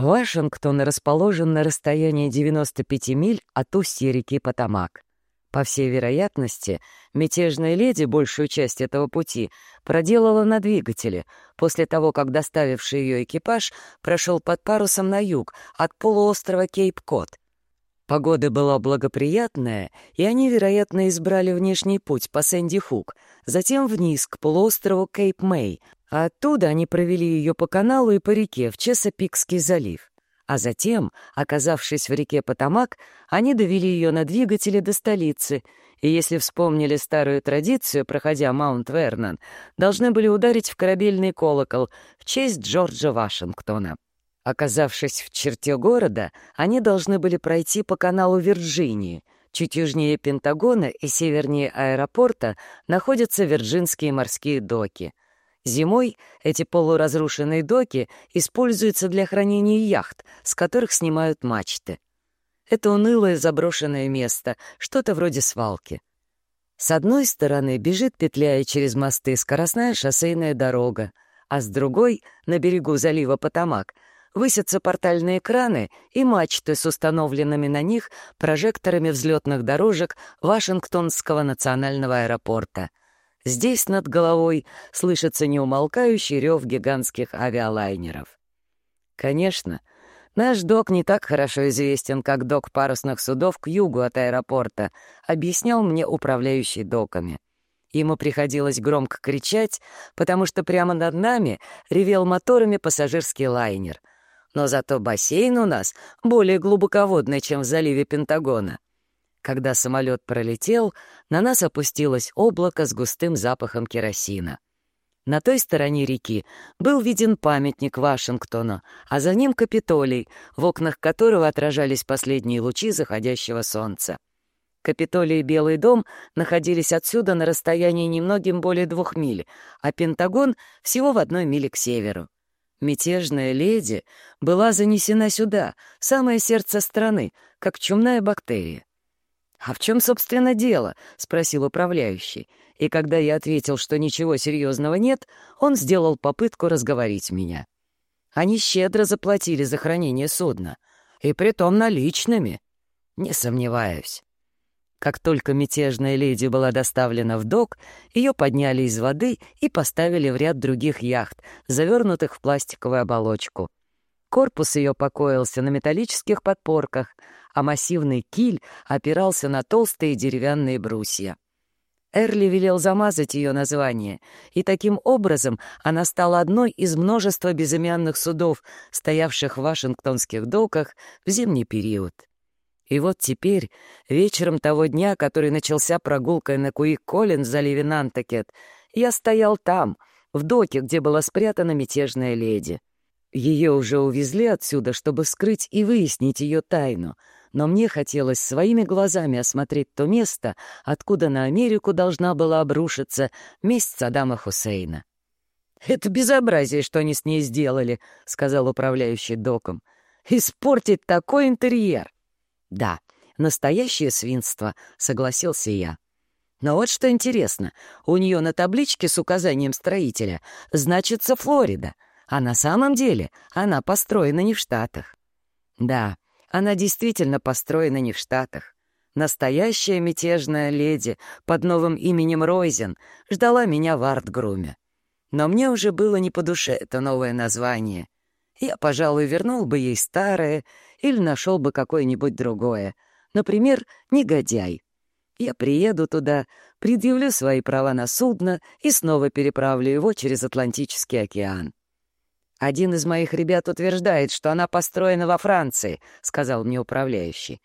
Вашингтон расположен на расстоянии 95 миль от устья реки Потамак. По всей вероятности, мятежная леди большую часть этого пути проделала на двигателе, после того, как доставивший ее экипаж прошел под парусом на юг от полуострова Кейп-Кот. Погода была благоприятная, и они, вероятно, избрали внешний путь по Сэнди-Хук, затем вниз к полуострову Кейп-Мэй, а оттуда они провели ее по каналу и по реке в Чесопикский залив. А затем, оказавшись в реке Потамак, они довели ее на двигателе до столицы, и если вспомнили старую традицию, проходя Маунт-Вернон, должны были ударить в корабельный колокол в честь Джорджа Вашингтона. Оказавшись в черте города, они должны были пройти по каналу Вирджинии. Чуть южнее Пентагона и севернее аэропорта находятся Вирджинские морские доки — Зимой эти полуразрушенные доки используются для хранения яхт, с которых снимают мачты. Это унылое заброшенное место, что-то вроде свалки. С одной стороны бежит, петляя через мосты, скоростная шоссейная дорога, а с другой, на берегу залива Потамак, высятся портальные краны и мачты с установленными на них прожекторами взлетных дорожек Вашингтонского национального аэропорта — Здесь над головой слышится неумолкающий рев гигантских авиалайнеров. Конечно, наш док не так хорошо известен, как док парусных судов к югу от аэропорта, объяснял мне управляющий доками. Ему приходилось громко кричать, потому что прямо над нами ревел моторами пассажирский лайнер. Но зато бассейн у нас более глубоководный, чем в заливе Пентагона — когда самолет пролетел, на нас опустилось облако с густым запахом керосина. На той стороне реки был виден памятник Вашингтону, а за ним Капитолий, в окнах которого отражались последние лучи заходящего солнца. Капитолий и Белый дом находились отсюда на расстоянии немногим более двух миль, а Пентагон — всего в одной миле к северу. Мятежная леди была занесена сюда, в самое сердце страны, как чумная бактерия. «А в чем, собственно, дело?» — спросил управляющий. И когда я ответил, что ничего серьезного нет, он сделал попытку разговорить меня. Они щедро заплатили за хранение судна. И притом наличными. Не сомневаюсь. Как только мятежная леди была доставлена в док, ее подняли из воды и поставили в ряд других яхт, завернутых в пластиковую оболочку. Корпус ее покоился на металлических подпорках — а массивный киль опирался на толстые деревянные брусья. Эрли велел замазать ее название, и таким образом она стала одной из множества безымянных судов, стоявших в Вашингтонских доках в зимний период. И вот теперь, вечером того дня, который начался прогулкой на Куик-Коллин в заливе Нантакет, я стоял там, в доке, где была спрятана мятежная леди. Ее уже увезли отсюда, чтобы скрыть и выяснить ее тайну — но мне хотелось своими глазами осмотреть то место, откуда на Америку должна была обрушиться месть Саддама Хусейна. «Это безобразие, что они с ней сделали», — сказал управляющий доком. «Испортить такой интерьер!» «Да, настоящее свинство», — согласился я. Но вот что интересно, у нее на табличке с указанием строителя значится Флорида, а на самом деле она построена не в Штатах. Да, она действительно построена не в Штатах. Настоящая мятежная леди под новым именем Ройзен ждала меня в Артгруме. Но мне уже было не по душе это новое название. Я, пожалуй, вернул бы ей старое или нашел бы какое-нибудь другое. Например, «Негодяй». Я приеду туда, предъявлю свои права на судно и снова переправлю его через Атлантический океан. «Один из моих ребят утверждает, что она построена во Франции», — сказал мне управляющий.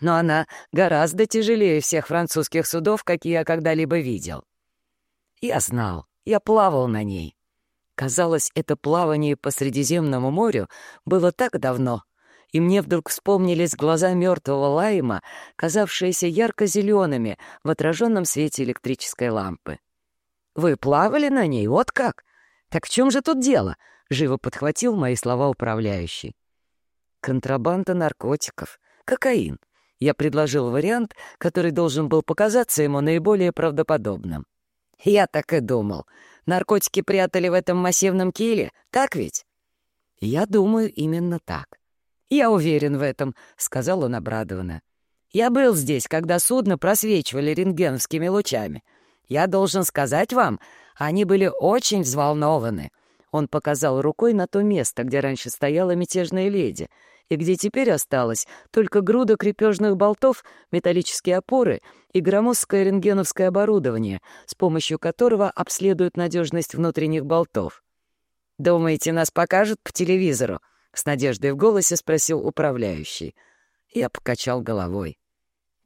«Но она гораздо тяжелее всех французских судов, какие я когда-либо видел». Я знал, я плавал на ней. Казалось, это плавание по Средиземному морю было так давно, и мне вдруг вспомнились глаза мертвого Лайма, казавшиеся ярко-зелеными в отраженном свете электрической лампы. «Вы плавали на ней? Вот как? Так в чем же тут дело?» — живо подхватил мои слова управляющий. «Контрабанда наркотиков. Кокаин». Я предложил вариант, который должен был показаться ему наиболее правдоподобным. «Я так и думал. Наркотики прятали в этом массивном киле, так ведь?» «Я думаю, именно так». «Я уверен в этом», — сказал он обрадованно. «Я был здесь, когда судно просвечивали рентгеновскими лучами. Я должен сказать вам, они были очень взволнованы». Он показал рукой на то место, где раньше стояла мятежная леди, и где теперь осталось только груда крепежных болтов, металлические опоры и громоздкое рентгеновское оборудование, с помощью которого обследуют надежность внутренних болтов. «Думаете, нас покажут по телевизору?» — с надеждой в голосе спросил управляющий. Я покачал головой.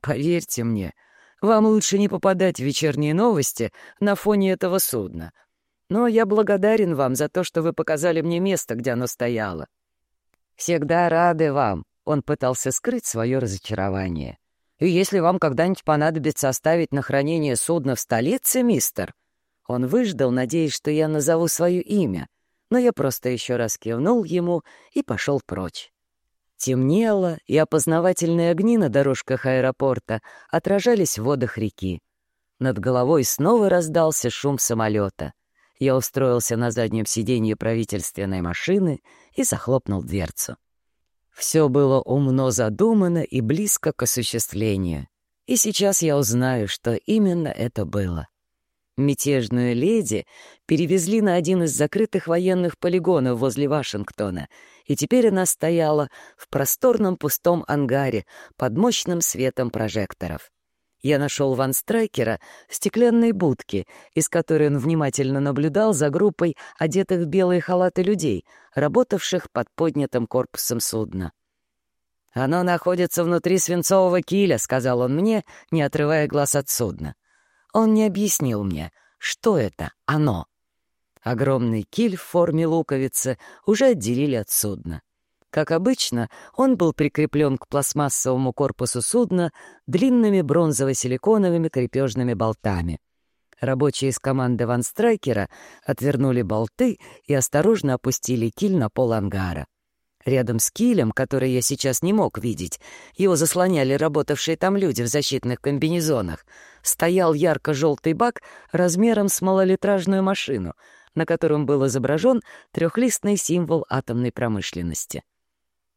«Поверьте мне, вам лучше не попадать в вечерние новости на фоне этого судна. Но я благодарен вам за то, что вы показали мне место, где оно стояло. Всегда рады вам», — он пытался скрыть свое разочарование. «И если вам когда-нибудь понадобится оставить на хранение судно в столице, мистер...» Он выждал, надеясь, что я назову свое имя — но я просто еще раз кивнул ему и пошел прочь. Темнело, и опознавательные огни на дорожках аэропорта отражались в водах реки. Над головой снова раздался шум самолета. Я устроился на заднем сиденье правительственной машины и захлопнул дверцу. Все было умно задумано и близко к осуществлению. И сейчас я узнаю, что именно это было. Мятежную леди перевезли на один из закрытых военных полигонов возле Вашингтона, и теперь она стояла в просторном пустом ангаре под мощным светом прожекторов. Я нашел Ван Страйкера в стеклянной будке, из которой он внимательно наблюдал за группой одетых в белые халаты людей, работавших под поднятым корпусом судна. «Оно находится внутри свинцового киля», — сказал он мне, не отрывая глаз от судна. Он не объяснил мне, что это оно. Огромный киль в форме луковицы уже отделили от судна. Как обычно, он был прикреплен к пластмассовому корпусу судна длинными бронзово-силиконовыми крепежными болтами. Рабочие из команды Ван Страйкера отвернули болты и осторожно опустили киль на пол ангара. Рядом с килем, который я сейчас не мог видеть, его заслоняли работавшие там люди в защитных комбинезонах, стоял ярко-желтый бак размером с малолитражную машину, на котором был изображен трехлистный символ атомной промышленности.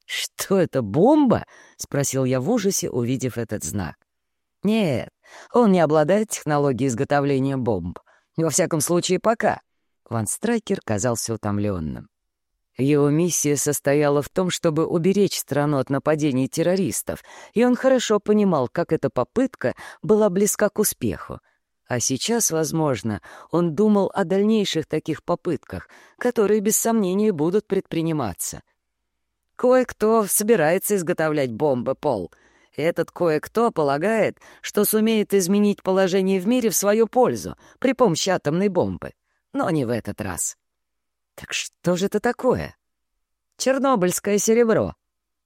«Что это, бомба?» — спросил я в ужасе, увидев этот знак. «Нет, он не обладает технологией изготовления бомб. Во всяком случае, пока». Ван Страйкер казался утомленным. Его миссия состояла в том, чтобы уберечь страну от нападений террористов, и он хорошо понимал, как эта попытка была близка к успеху. А сейчас, возможно, он думал о дальнейших таких попытках, которые, без сомнения, будут предприниматься. Кое-кто собирается изготовлять бомбы, Пол. Этот кое-кто полагает, что сумеет изменить положение в мире в свою пользу при помощи атомной бомбы. Но не в этот раз. Так что же это такое? Чернобыльское серебро.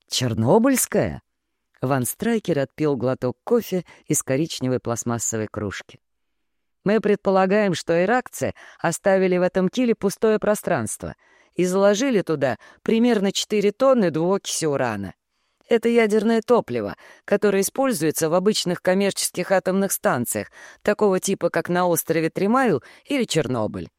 Чернобыльское? Ван Страйкер отпил глоток кофе из коричневой пластмассовой кружки. Мы предполагаем, что иракцы оставили в этом киле пустое пространство и заложили туда примерно 4 тонны двуокиси урана. Это ядерное топливо, которое используется в обычных коммерческих атомных станциях, такого типа, как на острове Тримайл или Чернобыль.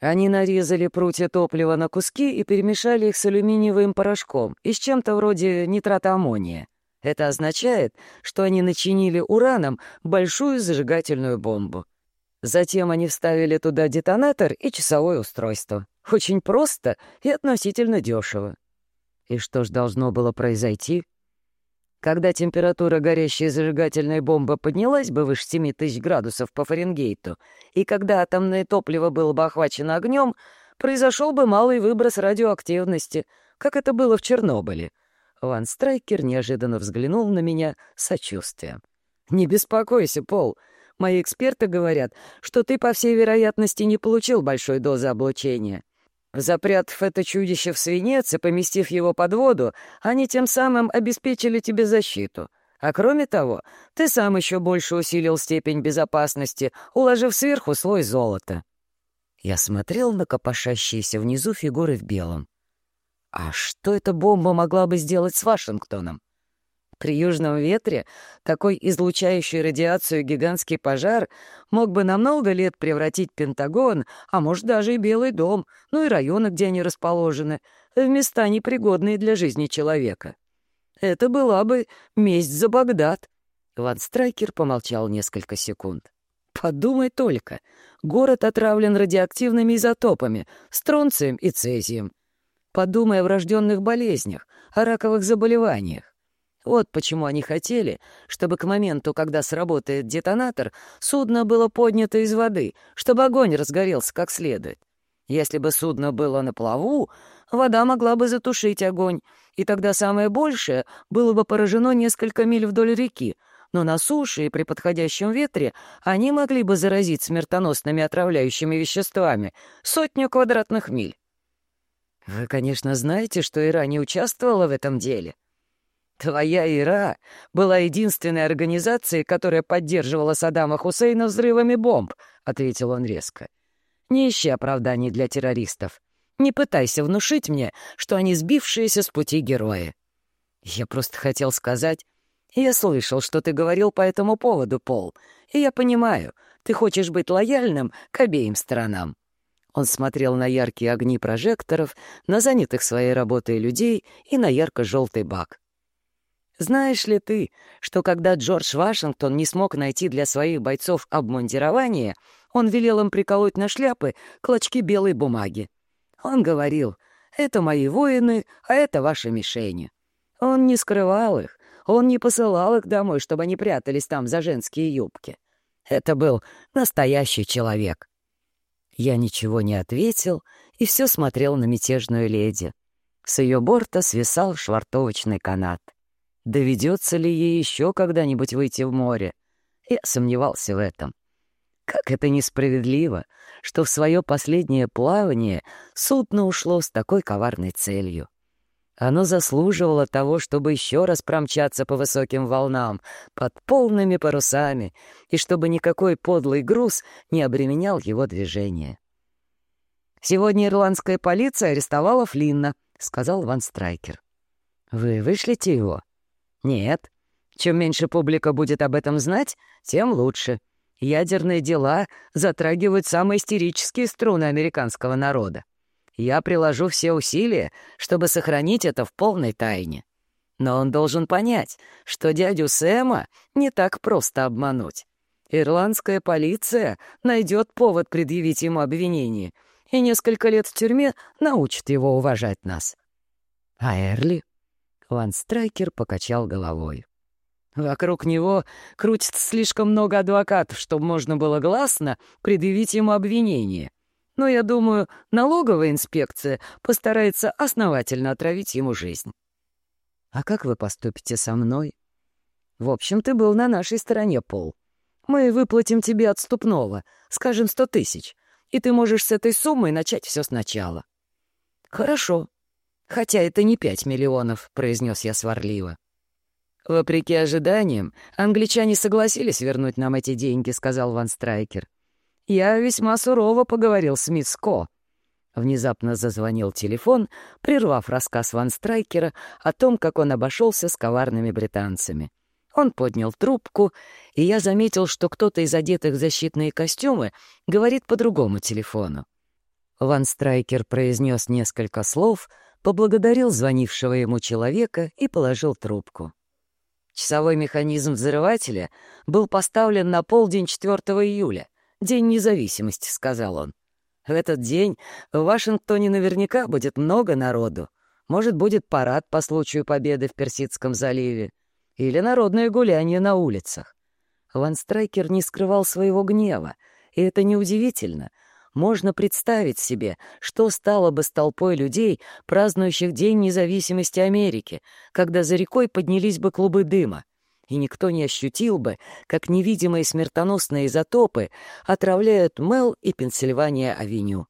Они нарезали прутья топлива на куски и перемешали их с алюминиевым порошком и с чем-то вроде нитрата аммония. Это означает, что они начинили ураном большую зажигательную бомбу. Затем они вставили туда детонатор и часовое устройство. Очень просто и относительно дешево. И что ж должно было произойти? Когда температура горящей зажигательной бомбы поднялась бы выше 7 тысяч градусов по Фаренгейту, и когда атомное топливо было бы охвачено огнем, произошел бы малый выброс радиоактивности, как это было в Чернобыле. Ван Страйкер неожиданно взглянул на меня с сочувствием. «Не беспокойся, Пол. Мои эксперты говорят, что ты, по всей вероятности, не получил большой дозы облучения. Запрятав это чудище в свинец и поместив его под воду, они тем самым обеспечили тебе защиту. А кроме того, ты сам еще больше усилил степень безопасности, уложив сверху слой золота. Я смотрел на копошащиеся внизу фигуры в белом. А что эта бомба могла бы сделать с Вашингтоном? При южном ветре такой излучающий радиацию гигантский пожар мог бы на много лет превратить Пентагон, а может даже и Белый дом, ну и районы, где они расположены, в места, непригодные для жизни человека. Это была бы месть за Багдад. Ван Страйкер помолчал несколько секунд. Подумай только, город отравлен радиоактивными изотопами, стронцием и цезием. Подумай о врожденных болезнях, о раковых заболеваниях. Вот почему они хотели, чтобы к моменту, когда сработает детонатор, судно было поднято из воды, чтобы огонь разгорелся как следует. Если бы судно было на плаву, вода могла бы затушить огонь, и тогда самое большее было бы поражено несколько миль вдоль реки, но на суше и при подходящем ветре они могли бы заразить смертоносными отравляющими веществами сотню квадратных миль. Вы, конечно, знаете, что Ира не участвовала в этом деле. Твоя Ира была единственной организацией, которая поддерживала Саддама Хусейна взрывами бомб, — ответил он резко. Не ищи оправданий для террористов. Не пытайся внушить мне, что они сбившиеся с пути герои. Я просто хотел сказать... Я слышал, что ты говорил по этому поводу, Пол, и я понимаю, ты хочешь быть лояльным к обеим сторонам. Он смотрел на яркие огни прожекторов, на занятых своей работой людей и на ярко-желтый бак. Знаешь ли ты, что когда Джордж Вашингтон не смог найти для своих бойцов обмундирование, он велел им приколоть на шляпы клочки белой бумаги? Он говорил, это мои воины, а это ваши мишени. Он не скрывал их, он не посылал их домой, чтобы они прятались там за женские юбки. Это был настоящий человек. Я ничего не ответил и все смотрел на мятежную леди. С ее борта свисал швартовочный канат. Доведется ли ей еще когда-нибудь выйти в море? Я сомневался в этом. Как это несправедливо, что в свое последнее плавание судно ушло с такой коварной целью. Оно заслуживало того, чтобы еще раз промчаться по высоким волнам, под полными парусами, и чтобы никакой подлый груз не обременял его движение. «Сегодня ирландская полиция арестовала Флинна», — сказал Ван Страйкер. «Вы вышлите его?» «Нет. Чем меньше публика будет об этом знать, тем лучше. Ядерные дела затрагивают самые истерические струны американского народа. Я приложу все усилия, чтобы сохранить это в полной тайне. Но он должен понять, что дядю Сэма не так просто обмануть. Ирландская полиция найдет повод предъявить ему обвинение, и несколько лет в тюрьме научит его уважать нас. А Эрли? Ван Страйкер покачал головой. Вокруг него крутится слишком много адвокатов, чтобы можно было гласно предъявить ему обвинение но, я думаю, налоговая инспекция постарается основательно отравить ему жизнь. А как вы поступите со мной? В общем, ты был на нашей стороне, Пол. Мы выплатим тебе отступного, скажем, сто тысяч, и ты можешь с этой суммой начать все сначала. Хорошо. Хотя это не пять миллионов, произнес я сварливо. Вопреки ожиданиям, англичане согласились вернуть нам эти деньги, сказал Ван Страйкер. Я весьма сурово поговорил с мисс Ко. Внезапно зазвонил телефон, прервав рассказ Ван Страйкера о том, как он обошелся с коварными британцами. Он поднял трубку, и я заметил, что кто-то из одетых в защитные костюмы говорит по другому телефону. Ван Страйкер произнес несколько слов, поблагодарил звонившего ему человека и положил трубку. Часовой механизм взрывателя был поставлен на полдень 4 июля — День независимости», — сказал он. «В этот день в Вашингтоне наверняка будет много народу. Может, будет парад по случаю победы в Персидском заливе или народное гуляние на улицах». Ван Страйкер не скрывал своего гнева, и это неудивительно. Можно представить себе, что стало бы с толпой людей, празднующих День независимости Америки, когда за рекой поднялись бы клубы дыма и никто не ощутил бы, как невидимые смертоносные изотопы отравляют Мел и Пенсильвания-авеню.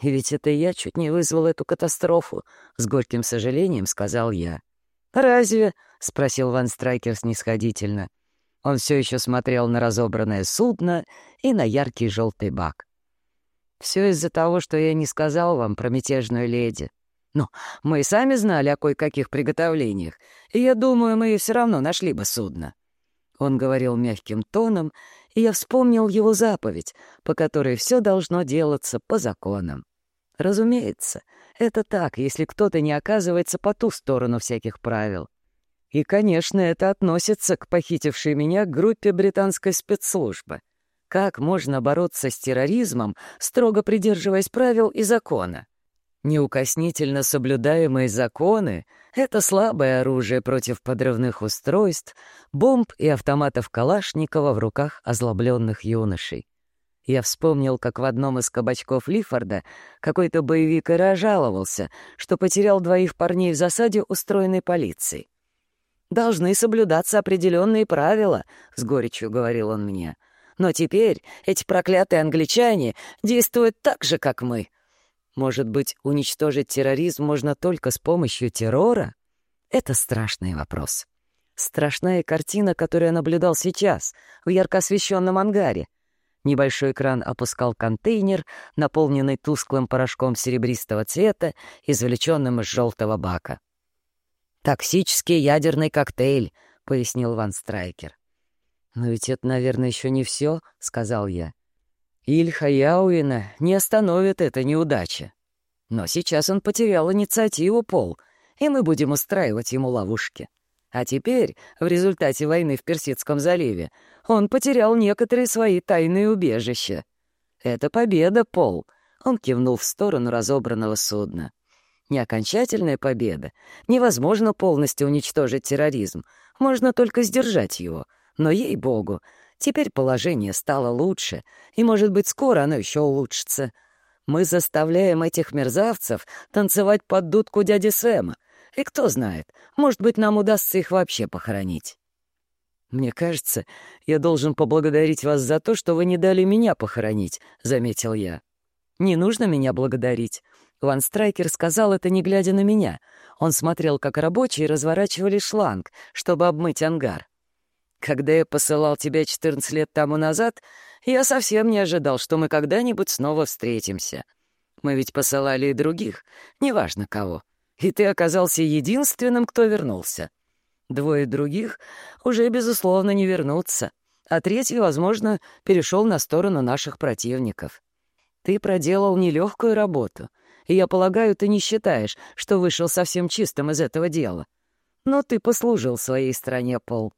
И ведь это я чуть не вызвал эту катастрофу, — с горьким сожалением сказал я. «Разве?» — спросил Ван Страйкер снисходительно. Он все еще смотрел на разобранное судно и на яркий желтый бак. «Все из-за того, что я не сказал вам про мятежную леди. Ну, мы и сами знали о кое-каких приготовлениях, и я думаю, мы все равно нашли бы судно». Он говорил мягким тоном, и я вспомнил его заповедь, по которой все должно делаться по законам. Разумеется, это так, если кто-то не оказывается по ту сторону всяких правил. И, конечно, это относится к похитившей меня группе британской спецслужбы. Как можно бороться с терроризмом, строго придерживаясь правил и закона? Неукоснительно соблюдаемые законы — это слабое оружие против подрывных устройств, бомб и автоматов Калашникова в руках озлобленных юношей. Я вспомнил, как в одном из кабачков Лифорда какой-то боевик и жаловался, что потерял двоих парней в засаде, устроенной полицией. «Должны соблюдаться определенные правила», — с горечью говорил он мне. «Но теперь эти проклятые англичане действуют так же, как мы». Может быть, уничтожить терроризм можно только с помощью террора? Это страшный вопрос. Страшная картина, которую я наблюдал сейчас, в ярко освещенном ангаре. Небольшой кран опускал контейнер, наполненный тусклым порошком серебристого цвета, извлеченным из желтого бака. «Токсический ядерный коктейль», — пояснил Ван Страйкер. «Но ведь это, наверное, еще не все», — сказал я. «Ильха Яуина не остановит эта неудача. Но сейчас он потерял инициативу, Пол, и мы будем устраивать ему ловушки. А теперь, в результате войны в Персидском заливе, он потерял некоторые свои тайные убежища. Это победа, Пол. Он кивнул в сторону разобранного судна. Не окончательная победа. Невозможно полностью уничтожить терроризм. Можно только сдержать его. Но, ей-богу, теперь положение стало лучше, и, может быть, скоро оно еще улучшится. Мы заставляем этих мерзавцев танцевать под дудку дяди Сэма. И кто знает, может быть, нам удастся их вообще похоронить. «Мне кажется, я должен поблагодарить вас за то, что вы не дали меня похоронить», — заметил я. «Не нужно меня благодарить». Ван Страйкер сказал это, не глядя на меня. Он смотрел, как рабочие разворачивали шланг, чтобы обмыть ангар. «Когда я посылал тебя 14 лет тому назад, я совсем не ожидал, что мы когда-нибудь снова встретимся. Мы ведь посылали и других, неважно кого. И ты оказался единственным, кто вернулся. Двое других уже, безусловно, не вернутся, а третий, возможно, перешел на сторону наших противников. Ты проделал нелегкую работу, и я полагаю, ты не считаешь, что вышел совсем чистым из этого дела. Но ты послужил своей стране, Пол.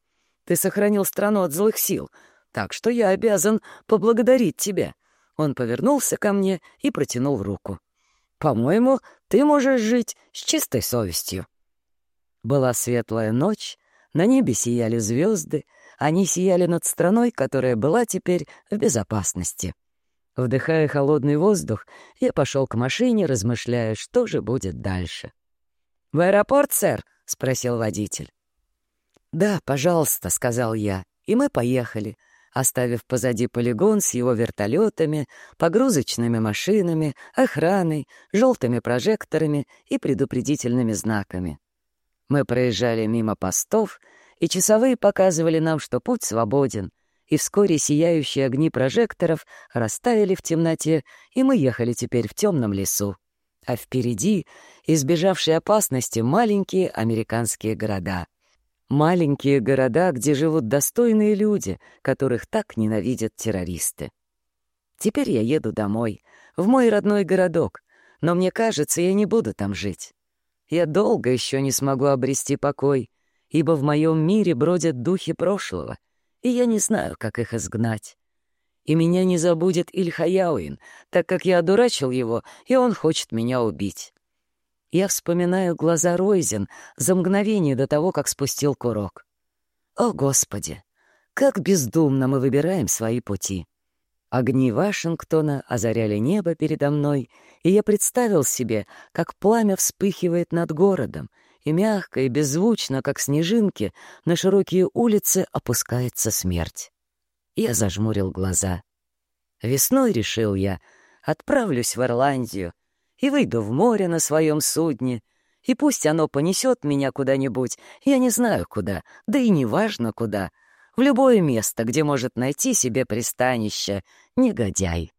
Ты сохранил страну от злых сил, так что я обязан поблагодарить тебя». Он повернулся ко мне и протянул руку. «По-моему, ты можешь жить с чистой совестью». Была светлая ночь, на небе сияли звезды, они сияли над страной, которая была теперь в безопасности. Вдыхая холодный воздух, я пошел к машине, размышляя, что же будет дальше. «В аэропорт, сэр?» — спросил водитель. «Да, пожалуйста», — сказал я, и мы поехали, оставив позади полигон с его вертолетами, погрузочными машинами, охраной, желтыми прожекторами и предупредительными знаками. Мы проезжали мимо постов, и часовые показывали нам, что путь свободен, и вскоре сияющие огни прожекторов растаяли в темноте, и мы ехали теперь в темном лесу. А впереди, избежавшие опасности, маленькие американские города. Маленькие города, где живут достойные люди, которых так ненавидят террористы. Теперь я еду домой, в мой родной городок, но мне кажется, я не буду там жить. Я долго еще не смогу обрести покой, ибо в моем мире бродят духи прошлого, и я не знаю, как их изгнать. И меня не забудет Ильхаяуин, так как я одурачил его, и он хочет меня убить. Я вспоминаю глаза Ройзен за мгновение до того, как спустил курок. О, Господи! Как бездумно мы выбираем свои пути! Огни Вашингтона озаряли небо передо мной, и я представил себе, как пламя вспыхивает над городом, и мягко и беззвучно, как снежинки, на широкие улицы опускается смерть. Я зажмурил глаза. Весной, решил я, отправлюсь в Ирландию и выйду в море на своем судне, и пусть оно понесет меня куда-нибудь, я не знаю куда, да и не важно куда — в любое место, где может найти себе пристанище негодяй.